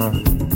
Uh.